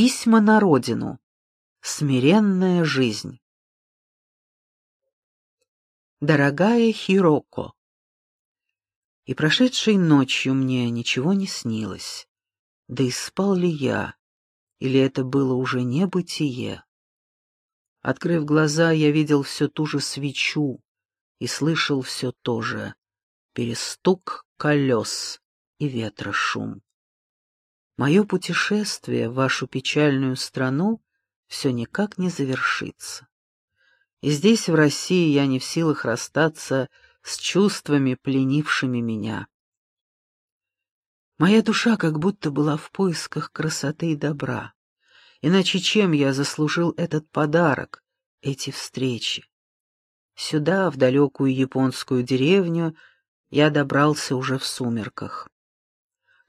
Письма на родину. Смиренная жизнь. Дорогая Хироко, и прошедшей ночью мне ничего не снилось. Да и спал ли я, или это было уже небытие? Открыв глаза, я видел все ту же свечу и слышал все то же перестук колес и ветра шум. Мое путешествие в вашу печальную страну все никак не завершится. И здесь, в России, я не в силах расстаться с чувствами, пленившими меня. Моя душа как будто была в поисках красоты и добра. Иначе чем я заслужил этот подарок, эти встречи? Сюда, в далекую японскую деревню, я добрался уже в сумерках.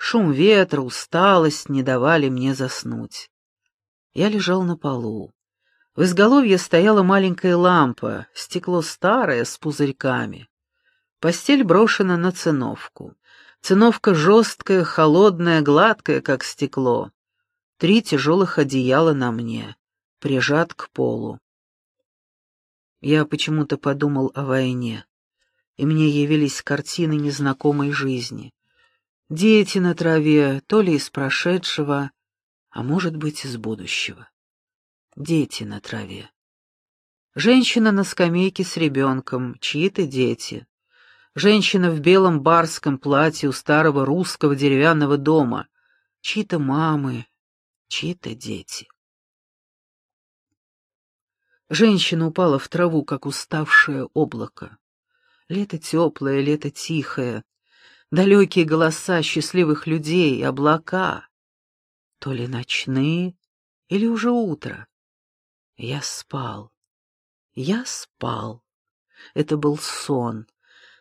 Шум ветра, усталость не давали мне заснуть. Я лежал на полу. В изголовье стояла маленькая лампа, стекло старое, с пузырьками. Постель брошена на циновку. Циновка жесткая, холодная, гладкая, как стекло. Три тяжелых одеяла на мне, прижат к полу. Я почему-то подумал о войне, и мне явились картины незнакомой жизни. Дети на траве, то ли из прошедшего, а может быть, из будущего. Дети на траве. Женщина на скамейке с ребенком, чьи-то дети. Женщина в белом барском платье у старого русского деревянного дома, чьи-то мамы, чьи-то дети. Женщина упала в траву, как уставшее облако. Лето теплое, лето тихое, далекие голоса счастливых людей, облака. То ли ночные, или уже утро. Я спал. Я спал. Это был сон.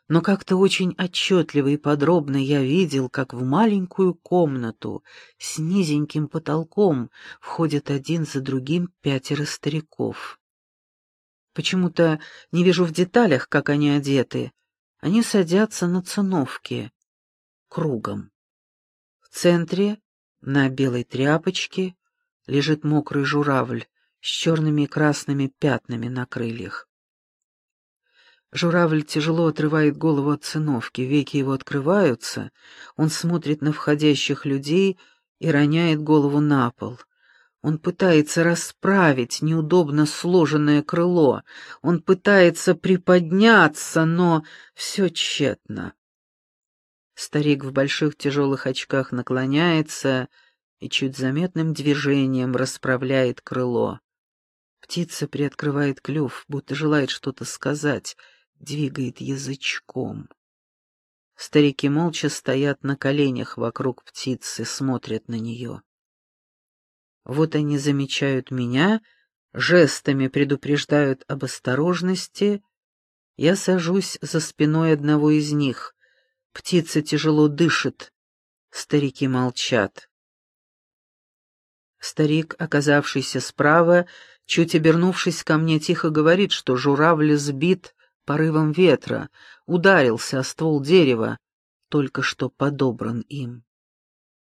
Но как-то очень отчетливо и подробно я видел, как в маленькую комнату с низеньким потолком входят один за другим пятеро стариков. Почему-то не вижу в деталях, как они одеты. Они садятся на циновке, кругом. В центре, на белой тряпочке, лежит мокрый журавль с черными и красными пятнами на крыльях. Журавль тяжело отрывает голову от циновки, веки его открываются, он смотрит на входящих людей и роняет голову на пол. Он пытается расправить неудобно сложенное крыло, он пытается приподняться, но все тщетно. Старик в больших тяжелых очках наклоняется и чуть заметным движением расправляет крыло. Птица приоткрывает клюв, будто желает что-то сказать, двигает язычком. Старики молча стоят на коленях вокруг птицы, смотрят на нее. Вот они замечают меня, жестами предупреждают об осторожности. Я сажусь за спиной одного из них, Птица тяжело дышит. Старики молчат. Старик, оказавшийся справа, чуть обернувшись ко мне, тихо говорит, что журавль сбит порывом ветра, ударился о ствол дерева, только что подобран им.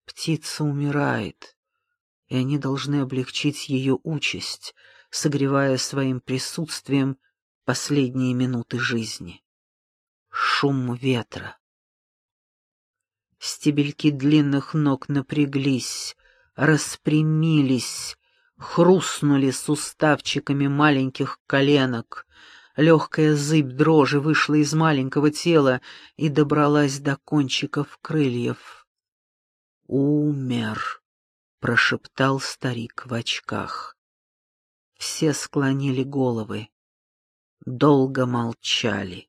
Птица умирает, и они должны облегчить ее участь, согревая своим присутствием последние минуты жизни. Шум ветра. Стебельки длинных ног напряглись, распрямились, хрустнули суставчиками маленьких коленок. Легкая зыбь дрожи вышла из маленького тела и добралась до кончиков крыльев. «Умер», — прошептал старик в очках. Все склонили головы, долго молчали.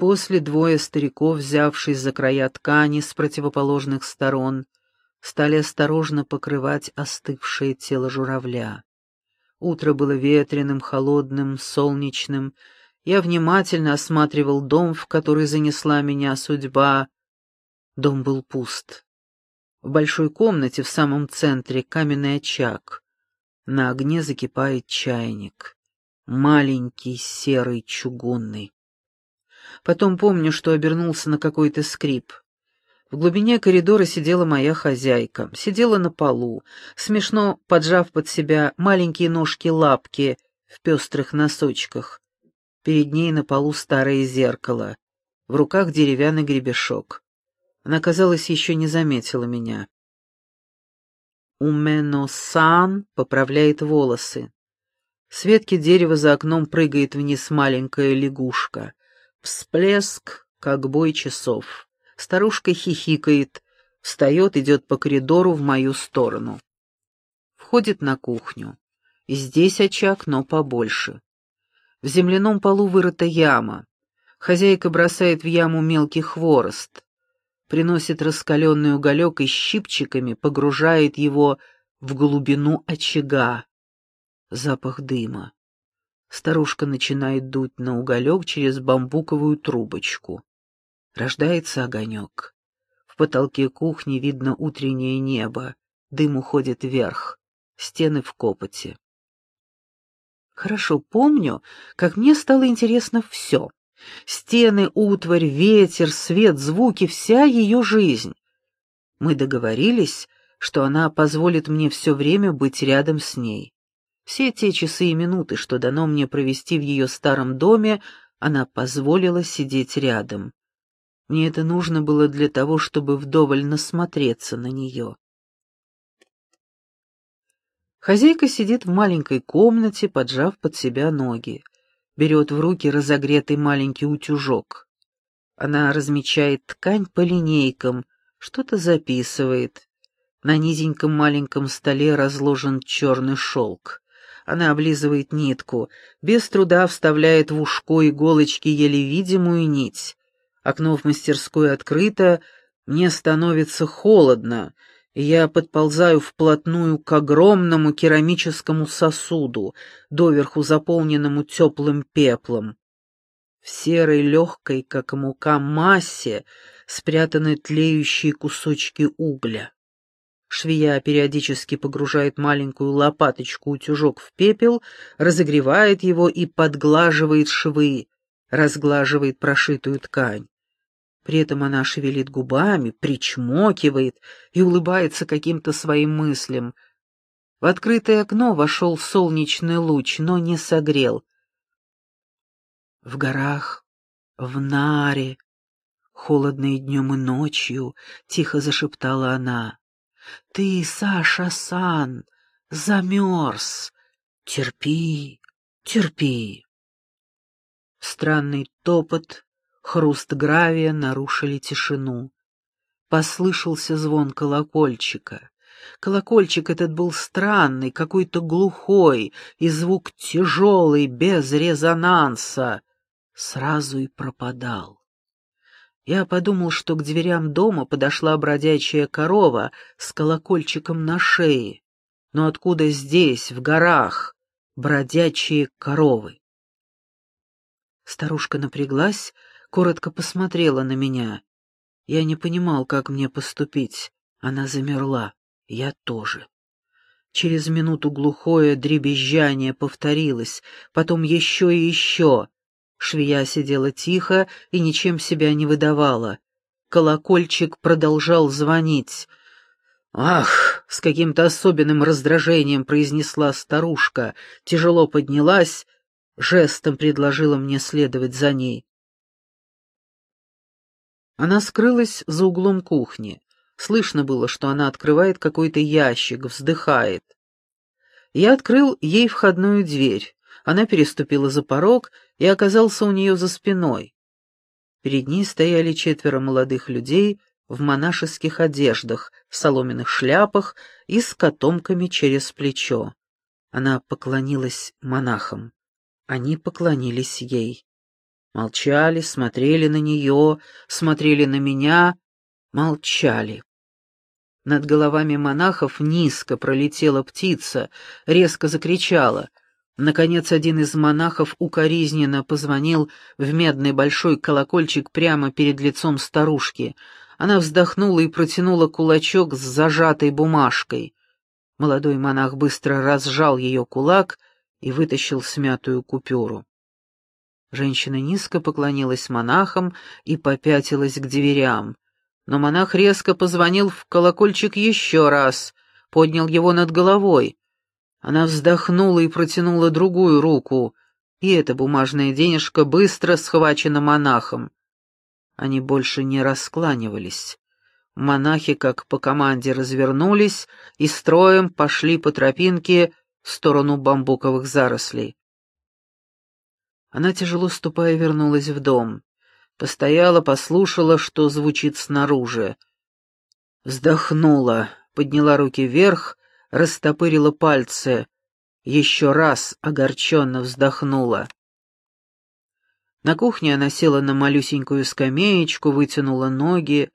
После двое стариков, взявшись за края ткани с противоположных сторон, стали осторожно покрывать остывшее тело журавля. Утро было ветреным, холодным, солнечным. Я внимательно осматривал дом, в который занесла меня судьба. Дом был пуст. В большой комнате в самом центре каменный очаг. На огне закипает чайник. Маленький, серый, чугунный. Потом помню, что обернулся на какой-то скрип. В глубине коридора сидела моя хозяйка, сидела на полу, смешно поджав под себя маленькие ножки-лапки в пестрых носочках. Перед ней на полу старое зеркало, в руках деревянный гребешок. Она, казалось, еще не заметила меня. Умено-сан поправляет волосы. С ветки дерева за окном прыгает вниз маленькая лягушка. Всплеск, как бой часов. Старушка хихикает, встает, идет по коридору в мою сторону. Входит на кухню. И здесь очаг, но побольше. В земляном полу вырыта яма. Хозяйка бросает в яму мелкий хворост. Приносит раскаленный уголек и щипчиками погружает его в глубину очага. Запах дыма. Старушка начинает дуть на уголек через бамбуковую трубочку. Рождается огонек. В потолке кухни видно утреннее небо, дым уходит вверх, стены в копоте. Хорошо помню, как мне стало интересно все. Стены, утварь, ветер, свет, звуки, вся ее жизнь. Мы договорились, что она позволит мне все время быть рядом с ней. Все те часы и минуты, что дано мне провести в ее старом доме, она позволила сидеть рядом. Мне это нужно было для того, чтобы вдоволь насмотреться на нее. Хозяйка сидит в маленькой комнате, поджав под себя ноги. Берет в руки разогретый маленький утюжок. Она размечает ткань по линейкам, что-то записывает. На низеньком маленьком столе разложен черный шелк. Она облизывает нитку, без труда вставляет в ушко иголочки еле видимую нить. Окно в мастерской открыто, мне становится холодно, и я подползаю вплотную к огромному керамическому сосуду, доверху заполненному теплым пеплом. В серой, легкой, как мука, массе спрятаны тлеющие кусочки угля. Швея периодически погружает маленькую лопаточку-утюжок в пепел, разогревает его и подглаживает швы, разглаживает прошитую ткань. При этом она шевелит губами, причмокивает и улыбается каким-то своим мыслям. В открытое окно вошел солнечный луч, но не согрел. В горах, в Наре, холодно и днем и ночью, тихо зашептала она. Ты, Саша-сан, замерз. Терпи, терпи. Странный топот, хруст гравия нарушили тишину. Послышался звон колокольчика. Колокольчик этот был странный, какой-то глухой, и звук тяжелый, без резонанса. Сразу и пропадал. Я подумал, что к дверям дома подошла бродячая корова с колокольчиком на шее. Но откуда здесь, в горах, бродячие коровы? Старушка напряглась, коротко посмотрела на меня. Я не понимал, как мне поступить. Она замерла. Я тоже. Через минуту глухое дребезжание повторилось, потом еще и еще. Швея сидела тихо и ничем себя не выдавала. Колокольчик продолжал звонить. «Ах!» — с каким-то особенным раздражением произнесла старушка, тяжело поднялась жестом предложила мне следовать за ней. Она скрылась за углом кухни. Слышно было, что она открывает какой-то ящик, вздыхает. Я открыл ей входную дверь. Она переступила за порог и оказался у нее за спиной. Перед ней стояли четверо молодых людей в монашеских одеждах, в соломенных шляпах и с котомками через плечо. Она поклонилась монахам. Они поклонились ей. Молчали, смотрели на нее, смотрели на меня, молчали. Над головами монахов низко пролетела птица, резко закричала. Наконец один из монахов укоризненно позвонил в медный большой колокольчик прямо перед лицом старушки. Она вздохнула и протянула кулачок с зажатой бумажкой. Молодой монах быстро разжал ее кулак — и вытащил смятую купюру. Женщина низко поклонилась монахам и попятилась к дверям, но монах резко позвонил в колокольчик еще раз, поднял его над головой. Она вздохнула и протянула другую руку, и эта бумажная денежка быстро схвачена монахом. Они больше не раскланивались. Монахи, как по команде, развернулись и строем пошли по тропинке в сторону бамбуковых зарослей. Она, тяжело ступая, вернулась в дом. Постояла, послушала, что звучит снаружи. Вздохнула, подняла руки вверх, растопырила пальцы. Еще раз огорченно вздохнула. На кухне она села на малюсенькую скамеечку, вытянула ноги,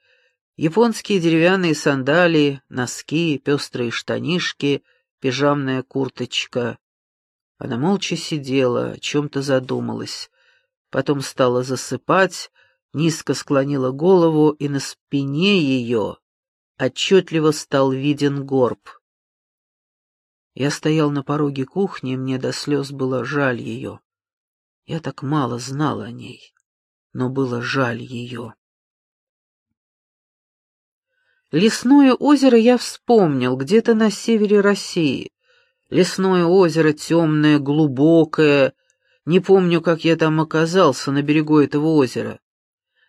японские деревянные сандалии, носки, пестрые штанишки, пижамная курточка. Она молча сидела, о чем-то задумалась. Потом стала засыпать, низко склонила голову, и на спине ее отчетливо стал виден горб. Я стоял на пороге кухни, и мне до слез было жаль ее. Я так мало знал о ней, но было жаль ее. Лесное озеро я вспомнил где-то на севере России. Лесное озеро темное, глубокое. Не помню, как я там оказался, на берегу этого озера.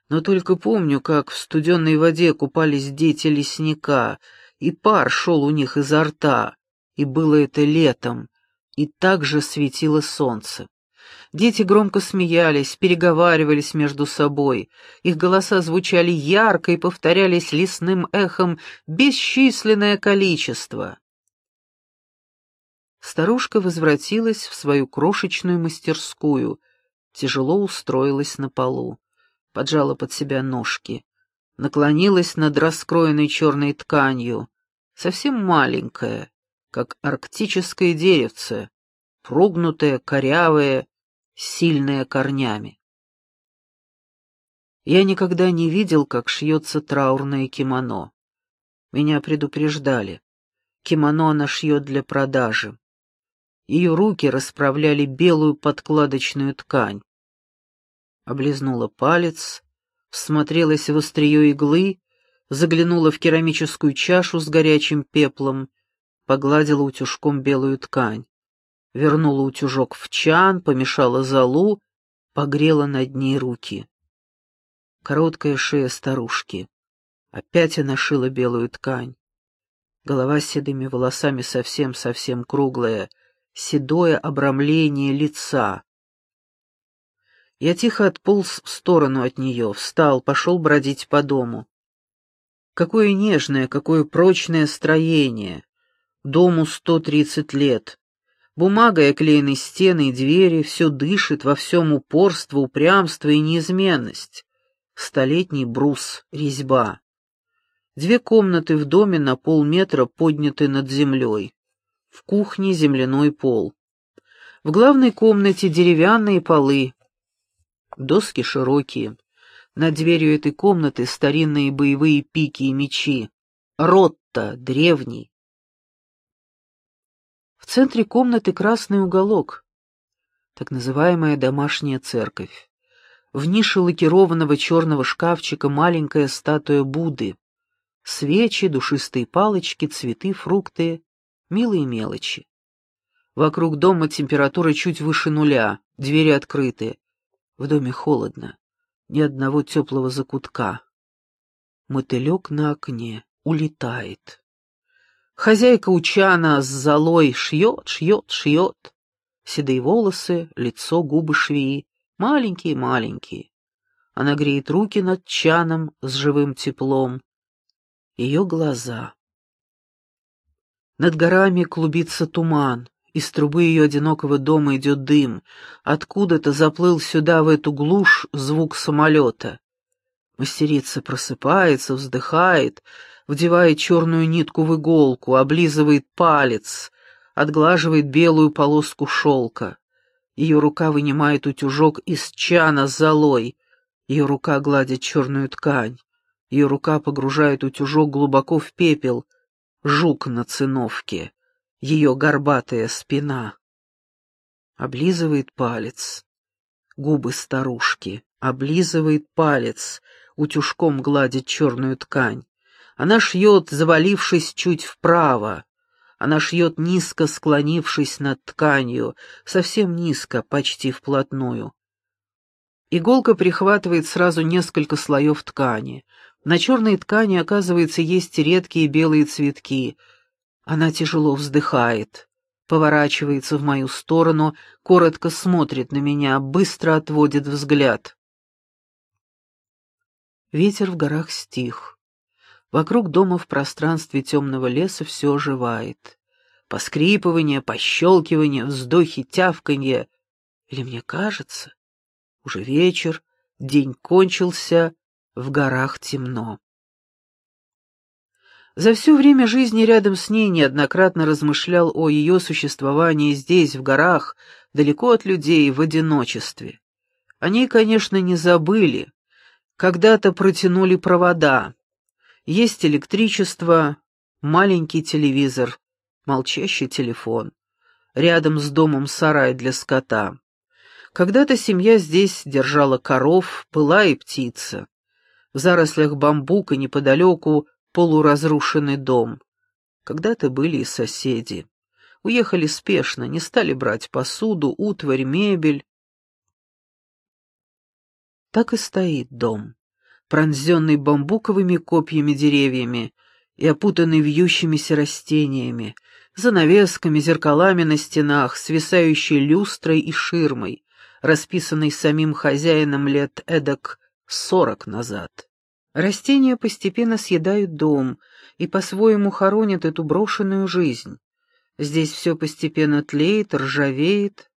Но только помню, как в студенной воде купались дети лесника, и пар шел у них изо рта, и было это летом, и также светило солнце. Дети громко смеялись, переговаривались между собой. Их голоса звучали ярко и повторялись лесным эхом бесчисленное количество. Старушка возвратилась в свою крошечную мастерскую, тяжело устроилась на полу, поджала под себя ножки, наклонилась над раскроенной черной тканью, совсем маленькая, как арктическое деревце, прогнутое, корявое, сильное корнями. Я никогда не видел, как шьется траурное кимоно. Меня предупреждали. Кимоно она шьет для продажи. Ее руки расправляли белую подкладочную ткань. Облизнула палец, всмотрелась в острие иглы, заглянула в керамическую чашу с горячим пеплом, погладила утюжком белую ткань вернула утюжок в чан, помешала золу, погрела над ней руки. Короткая шея старушки. Опять она шила белую ткань. Голова с седыми волосами совсем-совсем круглая, седое обрамление лица. Я тихо отполз в сторону от нее, встал, пошел бродить по дому. Какое нежное, какое прочное строение. Дому сто тридцать лет. Бумагой оклеены стены и двери, все дышит, во всем упорство, упрямство и неизменность. Столетний брус, резьба. Две комнаты в доме на полметра подняты над землей. В кухне земляной пол. В главной комнате деревянные полы. Доски широкие. Над дверью этой комнаты старинные боевые пики и мечи. Ротта, древний. В центре комнаты красный уголок, так называемая домашняя церковь. В нише лакированного черного шкафчика маленькая статуя Будды. Свечи, душистые палочки, цветы, фрукты, милые мелочи. Вокруг дома температура чуть выше нуля, двери открыты. В доме холодно, ни одного теплого закутка. Мотылек на окне улетает. Хозяйка Учана с золой шьет, шьет, шьет. Седые волосы, лицо, губы швеи, маленькие-маленькие. Она греет руки над чаном с живым теплом. Ее глаза. Над горами клубится туман, из трубы ее одинокого дома идет дым. Откуда-то заплыл сюда, в эту глушь, звук самолета. Мастерица просыпается, вздыхает, вдевает черную нитку в иголку, облизывает палец, отглаживает белую полоску шелка. Ее рука вынимает утюжок из чана с золой. Ее рука гладит черную ткань. Ее рука погружает утюжок глубоко в пепел. Жук на циновке. Ее горбатая спина. Облизывает палец. Губы старушки. Облизывает палец. утюжком гладит черную ткань. Она шьет, завалившись чуть вправо. Она шьет, низко склонившись над тканью, совсем низко, почти вплотную. Иголка прихватывает сразу несколько слоев ткани. На черной ткани, оказывается, есть редкие белые цветки. Она тяжело вздыхает, поворачивается в мою сторону, коротко смотрит на меня, быстро отводит взгляд. Ветер в горах стих. Вокруг дома в пространстве темного леса все оживает. Поскрипывание, пощелкивание, вздохи, тявканье. Или мне кажется, уже вечер, день кончился, в горах темно. За все время жизни рядом с ней неоднократно размышлял о ее существовании здесь, в горах, далеко от людей, в одиночестве. Они, конечно, не забыли. Когда-то протянули провода. Есть электричество, маленький телевизор, молчащий телефон. Рядом с домом сарай для скота. Когда-то семья здесь держала коров, была и птица. В зарослях бамбука неподалеку полуразрушенный дом. Когда-то были и соседи. Уехали спешно, не стали брать посуду, утварь, мебель. Так и стоит дом, пронзенный бамбуковыми копьями деревьями и опутанный вьющимися растениями, занавесками, зеркалами на стенах, свисающей люстрой и ширмой, расписанный самим хозяином лет эдак сорок назад. Растения постепенно съедают дом и по-своему хоронят эту брошенную жизнь. Здесь все постепенно тлеет, ржавеет,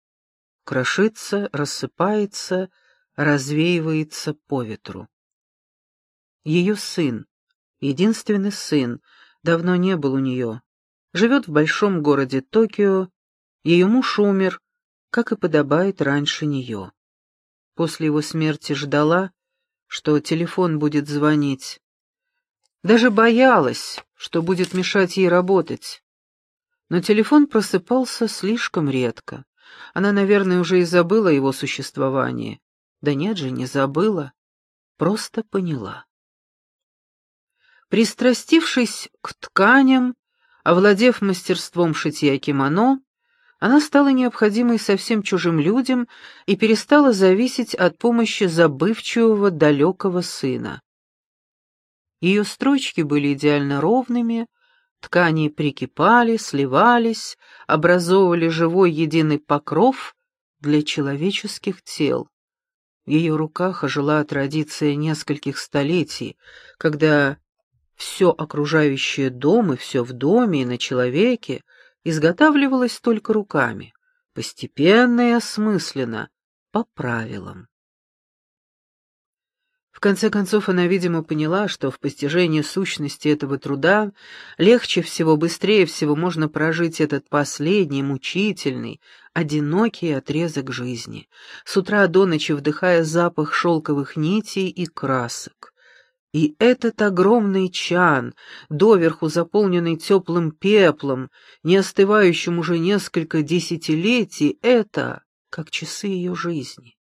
крошится, рассыпается, развеивается по ветру. Ее сын, единственный сын, давно не был у нее, живет в большом городе Токио, ее муж умер, как и подобает раньше нее. После его смерти ждала, что телефон будет звонить. Даже боялась, что будет мешать ей работать. Но телефон просыпался слишком редко. Она, наверное, уже и забыла его существование. Да нет же, не забыла, просто поняла. Пристрастившись к тканям, овладев мастерством шитья кимоно, она стала необходимой совсем чужим людям и перестала зависеть от помощи забывчивого далекого сына. Ее строчки были идеально ровными, ткани прикипали, сливались, образовывали живой единый покров для человеческих тел. В ее руках ожила традиция нескольких столетий, когда все окружающее дом и все в доме и на человеке — изготавливалась только руками, постепенно и осмысленно, по правилам. В конце концов, она, видимо, поняла, что в постижении сущности этого труда легче всего, быстрее всего можно прожить этот последний, мучительный, одинокий отрезок жизни, с утра до ночи вдыхая запах шелковых нитей и красок, и этот огромный чан, доверху заполненный теплым пеплом, не остывающим уже несколько десятилетий, это как часы ее жизни.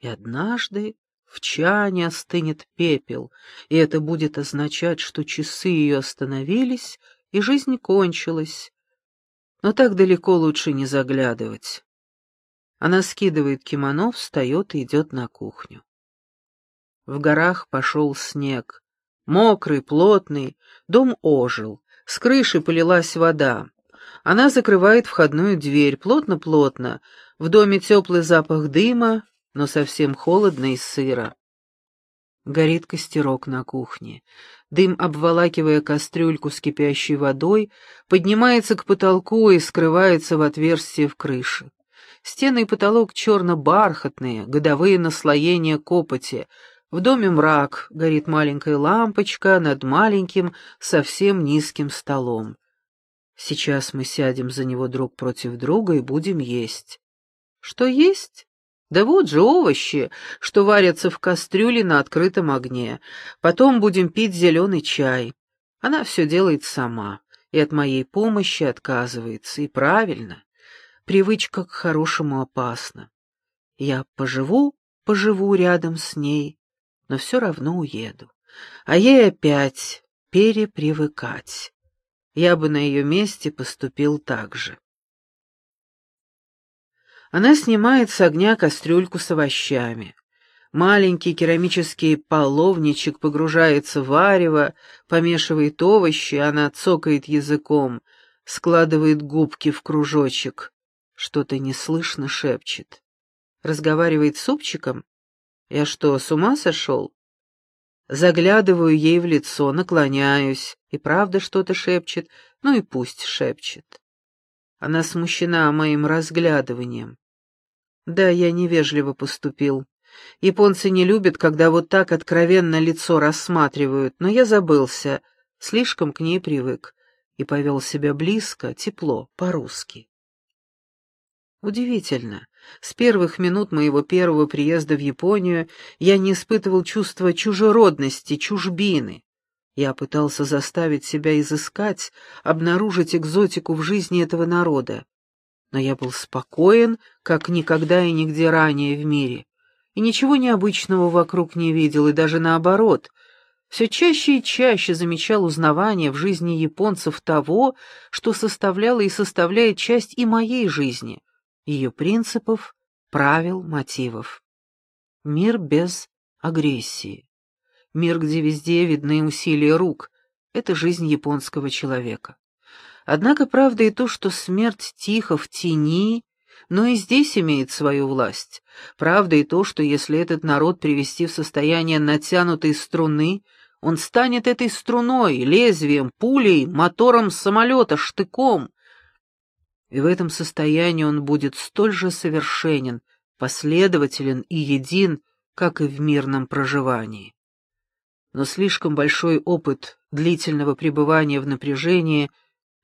И однажды в чане остынет пепел, и это будет означать, что часы ее остановились, и жизнь кончилась. Но так далеко лучше не заглядывать. Она скидывает кимоно, встает и идет на кухню. В горах пошел снег. Мокрый, плотный, дом ожил, с крыши полилась вода. Она закрывает входную дверь, плотно-плотно. В доме теплый запах дыма, но совсем холодно и сыро. Горит костерок на кухне. Дым, обволакивая кастрюльку с кипящей водой, поднимается к потолку и скрывается в отверстие в крыше. Стены и потолок черно-бархатные, годовые наслоения копоти, в доме мрак, горит маленькая лампочка над маленьким, совсем низким столом. Сейчас мы сядем за него друг против друга и будем есть. Что есть? Да вот же овощи, что варятся в кастрюле на открытом огне. Потом будем пить зеленый чай. Она все делает сама, и от моей помощи отказывается, и правильно. Привычка к хорошему опасна. Я поживу, поживу рядом с ней, но все равно уеду. А ей опять перепривыкать. Я бы на ее месте поступил так же. Она снимает с огня кастрюльку с овощами. Маленький керамический половничек погружается в варево, помешивает овощи, она цокает языком, складывает губки в кружочек. Что-то неслышно шепчет. Разговаривает с супчиком? Я что, с ума сошел? Заглядываю ей в лицо, наклоняюсь, и правда что-то шепчет, ну и пусть шепчет. Она смущена моим разглядыванием. Да, я невежливо поступил. Японцы не любят, когда вот так откровенно лицо рассматривают, но я забылся, слишком к ней привык, и повел себя близко, тепло, по-русски. Удивительно, с первых минут моего первого приезда в Японию я не испытывал чувства чужеродности, чужбины. Я пытался заставить себя изыскать, обнаружить экзотику в жизни этого народа. Но я был спокоен, как никогда и нигде ранее в мире и ничего необычного вокруг не видел, и даже наоборот, все чаще и чаще замечал узнавание в жизни японцев того, что составляло и составляет часть и моей жизни, ее принципов, правил, мотивов. Мир без агрессии. Мир, где везде видны усилия рук. Это жизнь японского человека. Однако правда и то, что смерть тихо в тени но и здесь имеет свою власть. Правда и то, что если этот народ привести в состояние натянутой струны, он станет этой струной, лезвием, пулей, мотором самолета, штыком. И в этом состоянии он будет столь же совершенен, последователен и един, как и в мирном проживании. Но слишком большой опыт длительного пребывания в напряжении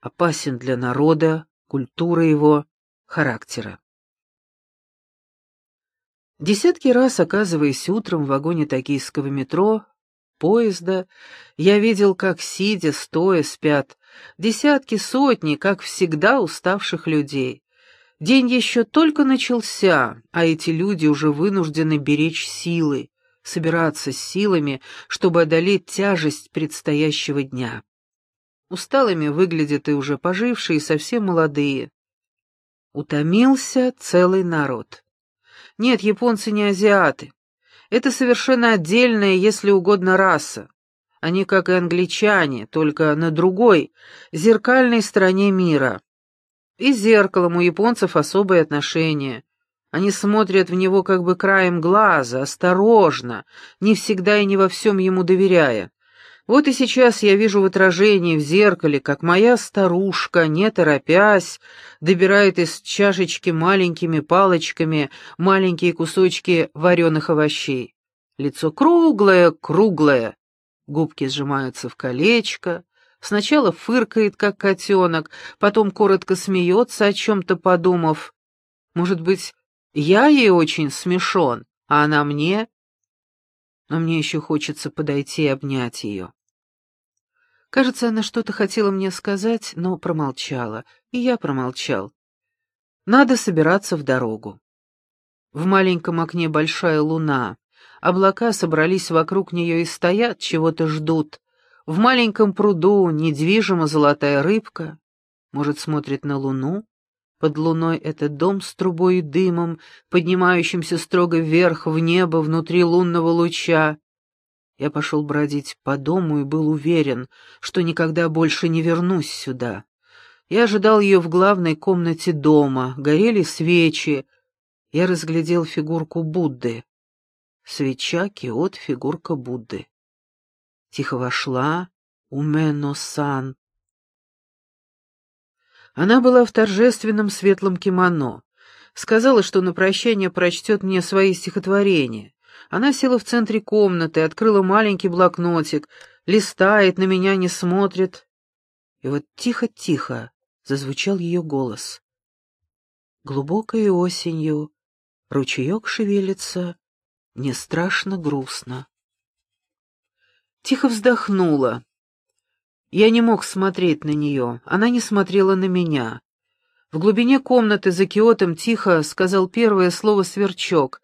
опасен для народа, культуры его, характера. Десятки раз, оказываясь утром в вагоне токийского метро, поезда, я видел, как, сидя, стоя, спят десятки, сотни, как всегда, уставших людей. День еще только начался, а эти люди уже вынуждены беречь силы, собираться с силами, чтобы одолеть тяжесть предстоящего дня. Усталыми выглядят и уже пожившие, и совсем молодые. Утомился целый народ. Нет, японцы не азиаты. Это совершенно отдельная, если угодно, раса. Они, как и англичане, только на другой, зеркальной стороне мира. И зеркалом у японцев особые отношения. Они смотрят в него как бы краем глаза, осторожно, не всегда и не во всем ему доверяя. Вот и сейчас я вижу в отражении в зеркале, как моя старушка, не торопясь, добирает из чашечки маленькими палочками маленькие кусочки вареных овощей. Лицо круглое, круглое, губки сжимаются в колечко, сначала фыркает, как котенок, потом коротко смеется, о чем-то подумав. Может быть, я ей очень смешон, а она мне? Но мне еще хочется подойти и обнять ее. Кажется, она что-то хотела мне сказать, но промолчала, и я промолчал. Надо собираться в дорогу. В маленьком окне большая луна. Облака собрались вокруг нее и стоят, чего-то ждут. В маленьком пруду недвижима золотая рыбка. Может, смотрит на луну? Под луной этот дом с трубой и дымом, поднимающимся строго вверх в небо внутри лунного луча. Я пошел бродить по дому и был уверен, что никогда больше не вернусь сюда. Я ожидал ее в главной комнате дома, горели свечи. Я разглядел фигурку Будды. Свеча, киот, фигурка Будды. Тихо вошла Умено-сан. Она была в торжественном светлом кимоно. Сказала, что на прощание прочтет мне свои стихотворения. Она села в центре комнаты, открыла маленький блокнотик, листает, на меня не смотрит. И вот тихо-тихо зазвучал ее голос. Глубокой осенью ручеек шевелится, мне страшно грустно. Тихо вздохнула. Я не мог смотреть на нее, она не смотрела на меня. В глубине комнаты за киотом тихо сказал первое слово «сверчок»,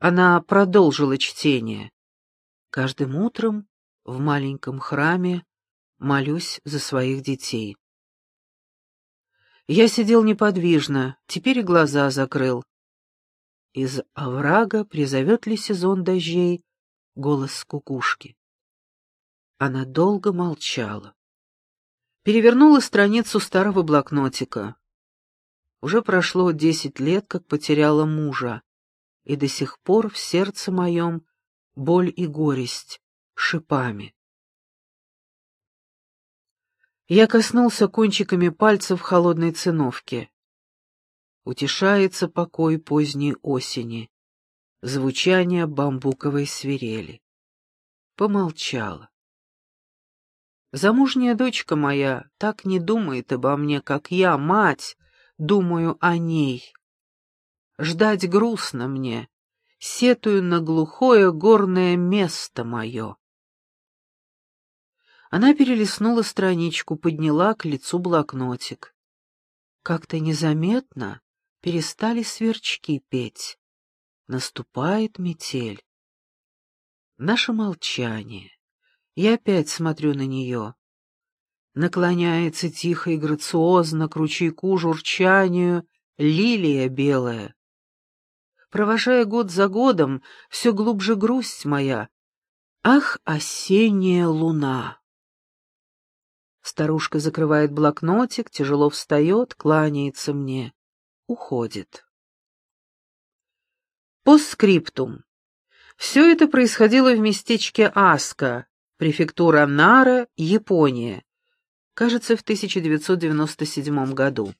она продолжила чтение. Каждым утром в маленьком храме молюсь за своих детей. Я сидел неподвижно, теперь глаза закрыл. Из оврага призовет ли сезон дождей голос кукушки? Она долго молчала. Перевернула страницу старого блокнотика. Уже прошло десять лет, как потеряла мужа, и до сих пор в сердце моем боль и горесть шипами. Я коснулся кончиками пальцев холодной циновки. Утешается покой поздней осени, звучание бамбуковой свирели. Помолчала. Замужняя дочка моя так не думает обо мне, как я, мать, думаю о ней. Ждать грустно мне, сетую на глухое горное место мое. Она перелистнула страничку, подняла к лицу блокнотик. Как-то незаметно перестали сверчки петь. Наступает метель. Наше молчание. Я опять смотрю на нее. Наклоняется тихо и грациозно к ручейку журчанию лилия белая. Провожая год за годом, все глубже грусть моя. Ах, осенняя луна! Старушка закрывает блокнотик, тяжело встает, кланяется мне, уходит. Постскриптум. Все это происходило в местечке Аска, префектура Нара, Япония, кажется, в 1997 году.